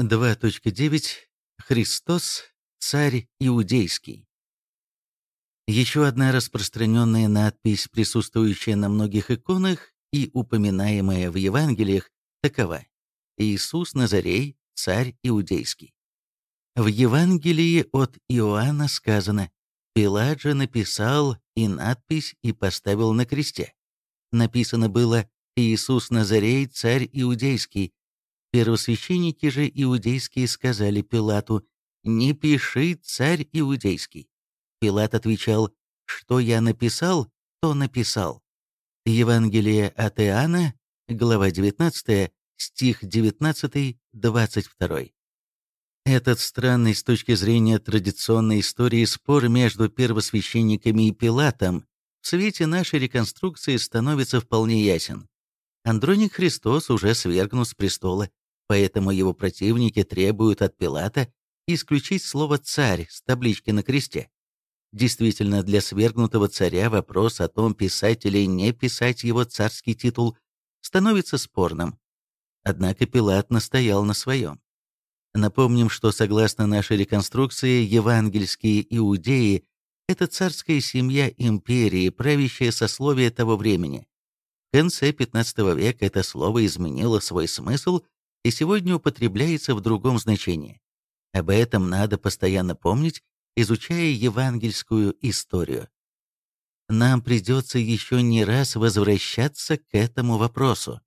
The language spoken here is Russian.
2.9. Христос, царь иудейский. Еще одна распространенная надпись, присутствующая на многих иконах и упоминаемая в Евангелиях, такова «Иисус Назарей, царь иудейский». В Евангелии от Иоанна сказано «Пилат же написал и надпись и поставил на кресте». Написано было «Иисус Назарей, царь иудейский». Первосвященники же иудейские сказали Пилату «Не пиши, царь иудейский». Пилат отвечал, что я написал, то написал. Евангелие от Иоанна, глава 19, стих 19-22. Этот странный с точки зрения традиционной истории спор между первосвященниками и Пилатом в свете нашей реконструкции становится вполне ясен. Андроник Христос уже свергнут с престола, поэтому его противники требуют от Пилата исключить слово «царь» с таблички на кресте. Действительно, для свергнутого царя вопрос о том, писать или не писать его царский титул, становится спорным. Однако Пилат настоял на своем. Напомним, что согласно нашей реконструкции, евангельские иудеи – это царская семья империи, правящее сословие того времени. В конце XV века это слово изменило свой смысл и сегодня употребляется в другом значении. Об этом надо постоянно помнить изучая евангельскую историю. Нам придется еще не раз возвращаться к этому вопросу.